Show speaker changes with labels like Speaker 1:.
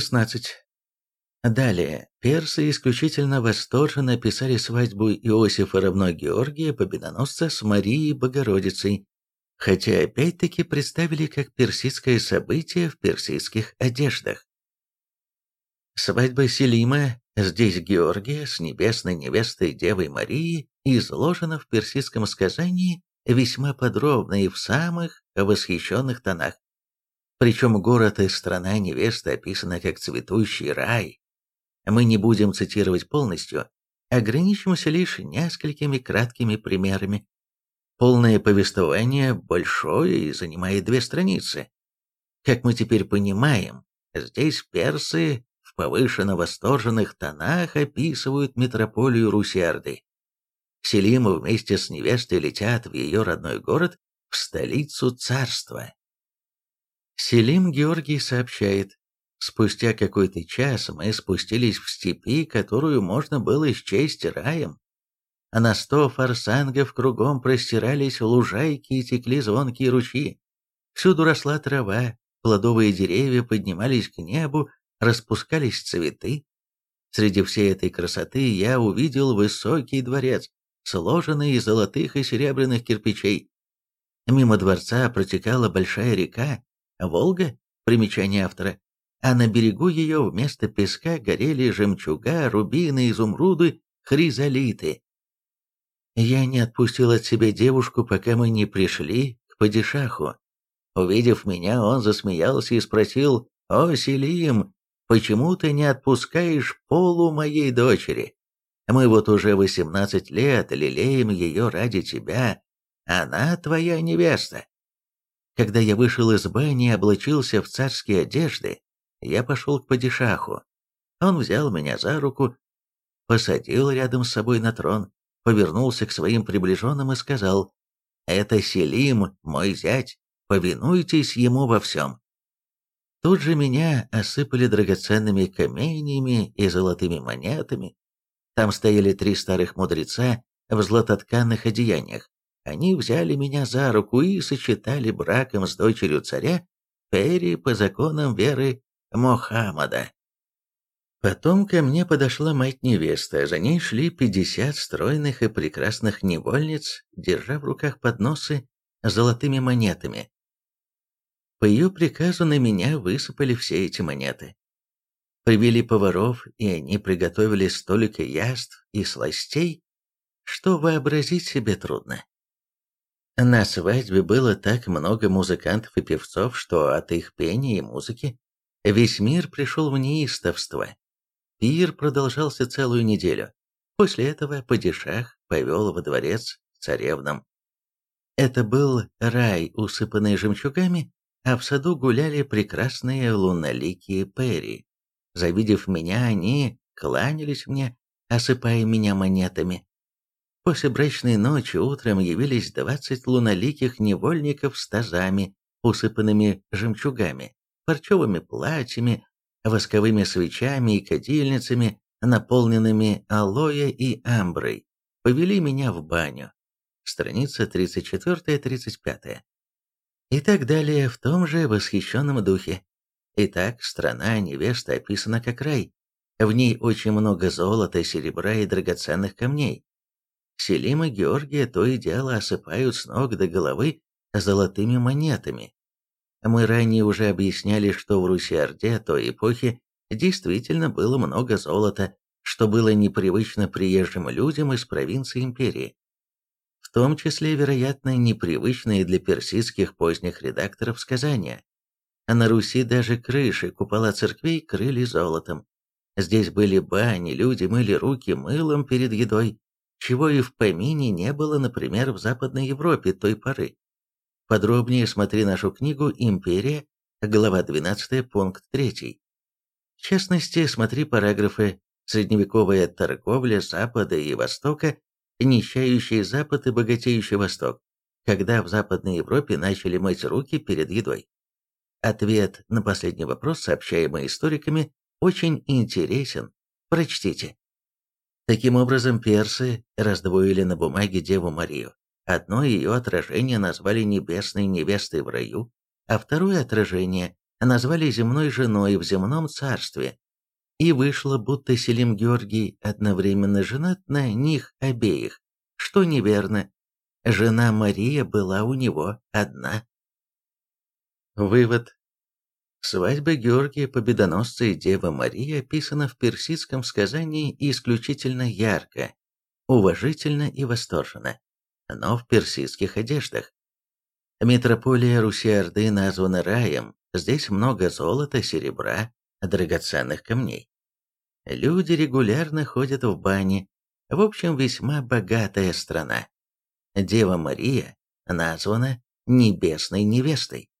Speaker 1: 16. Далее, персы исключительно восторженно описали свадьбу Иосифа равно Георгия Победоносца с Марией Богородицей, хотя опять-таки представили как персидское событие в персидских одеждах. Свадьба Селима, здесь Георгия с небесной невестой Девой Марии, изложена в персидском сказании весьма подробно и в самых восхищенных тонах. Причем город и страна невесты описаны как цветущий рай. Мы не будем цитировать полностью, ограничимся лишь несколькими краткими примерами. Полное повествование большое и занимает две страницы. Как мы теперь понимаем, здесь персы в повышенно восторженных тонах описывают метрополию Русиарды. Селима вместе с невестой летят в ее родной город, в столицу царства. Селим Георгий сообщает, спустя какой-то час мы спустились в степи, которую можно было счесть раем. А на сто форсангов кругом простирались лужайки и текли звонкие ручьи. Всюду росла трава, плодовые деревья поднимались к небу, распускались цветы. Среди всей этой красоты я увидел высокий дворец, сложенный из золотых и серебряных кирпичей. Мимо дворца протекала большая река, Волга, примечание автора, а на берегу ее вместо песка горели жемчуга, рубины, изумруды, хризолиты. Я не отпустил от себя девушку, пока мы не пришли к падишаху. Увидев меня, он засмеялся и спросил, «О, Селим, почему ты не отпускаешь полу моей дочери? Мы вот уже восемнадцать лет лелеем ее ради тебя, она твоя невеста». Когда я вышел из бани и облачился в царские одежды, я пошел к падишаху. Он взял меня за руку, посадил рядом с собой на трон, повернулся к своим приближенным и сказал, «Это Селим, мой зять, повинуйтесь ему во всем». Тут же меня осыпали драгоценными каменьями и золотыми монетами. Там стояли три старых мудреца в златотканных одеяниях. Они взяли меня за руку и сочетали браком с дочерью царя Пери по законам веры Мохаммада. Потом ко мне подошла мать-невеста, а за ней шли пятьдесят стройных и прекрасных невольниц, держа в руках подносы с золотыми монетами. По ее приказу на меня высыпали все эти монеты. Привели поваров, и они приготовили столько яств и сластей, что вообразить себе трудно. На свадьбе было так много музыкантов и певцов, что от их пения и музыки весь мир пришел в неистовство. Пир продолжался целую неделю. После этого падишах повел во дворец царевнам. Это был рай, усыпанный жемчугами, а в саду гуляли прекрасные луноликие перри. Завидев меня, они кланялись мне, осыпая меня монетами. После брачной ночи утром явились двадцать луноликих невольников с тазами, усыпанными жемчугами, парчевыми платьями, восковыми свечами и кадильницами, наполненными алоэ и амброй, повели меня в баню. Страница 34-35. И так далее в том же восхищенном духе. Итак, страна невесты описана как рай. В ней очень много золота, серебра и драгоценных камней. Селима Георгия то и дело осыпают с ног до головы золотыми монетами. Мы ранее уже объясняли, что в Руси-Орде той эпохи действительно было много золота, что было непривычно приезжим людям из провинции империи. В том числе, вероятно, непривычные для персидских поздних редакторов сказания. А на Руси даже крыши купола церквей крыли золотом. Здесь были бани, люди мыли руки мылом перед едой, чего и в помине не было, например, в Западной Европе той поры. Подробнее смотри нашу книгу «Империя», глава 12, пункт 3. В частности, смотри параграфы «Средневековая торговля Запада и Востока», «Нищающий Запад и богатеющий Восток», когда в Западной Европе начали мыть руки перед едой. Ответ на последний вопрос, сообщаемый историками, очень интересен. Прочтите. Таким образом, персы раздвоили на бумаге Деву Марию. Одно ее отражение назвали небесной невестой в раю, а второе отражение назвали земной женой в земном царстве, и вышло, будто Селим Георгий одновременно женат на них обеих, что неверно. Жена Мария была у него одна. Вывод. Свадьба Георгия Победоносца и Девы Марии описана в персидском сказании исключительно ярко, уважительно и восторженно, но в персидских одеждах. Метрополия Руси-Орды названа раем, здесь много золота, серебра, драгоценных камней. Люди регулярно ходят в бани, в общем, весьма богатая страна. Дева Мария названа небесной невестой.